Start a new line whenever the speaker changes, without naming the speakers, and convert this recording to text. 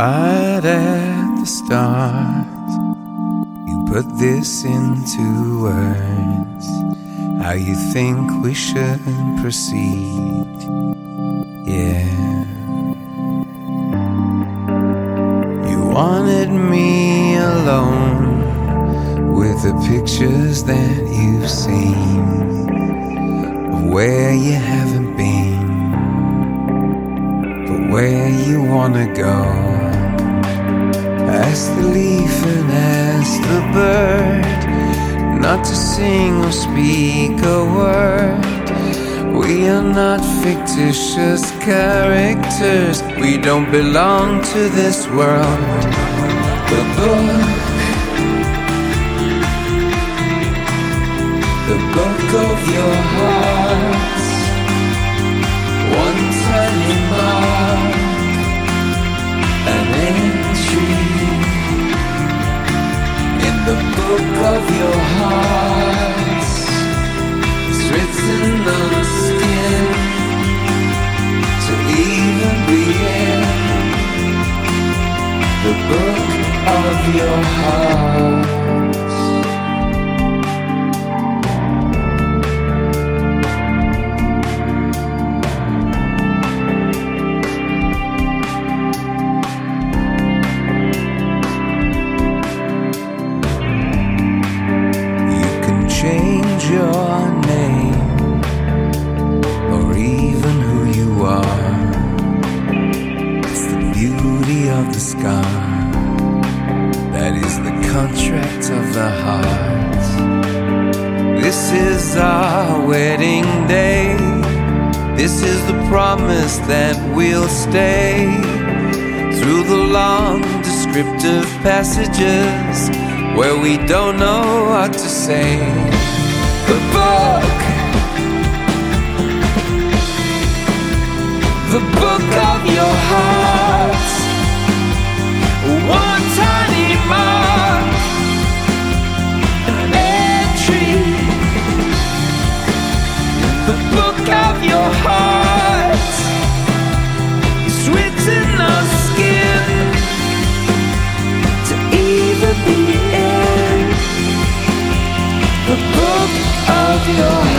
Right at the start, you put this into words. How you think we should proceed. Yeah. You wanted me alone with the pictures that you've seen of where you haven't been, but where you wanna go. Ask the leaf and ask the bird not to sing or speak a word. We are not fictitious characters. We don't belong to this world. The book, the book of your hearts, the book of your heart It's written on the skin to even begin. The book of your hearts. Contract of the heart. This is our wedding day. This is the promise that we'll stay through the long descriptive passages where we don't know what to say. The book, the book of your heart. Is written on skin to either be in the book of your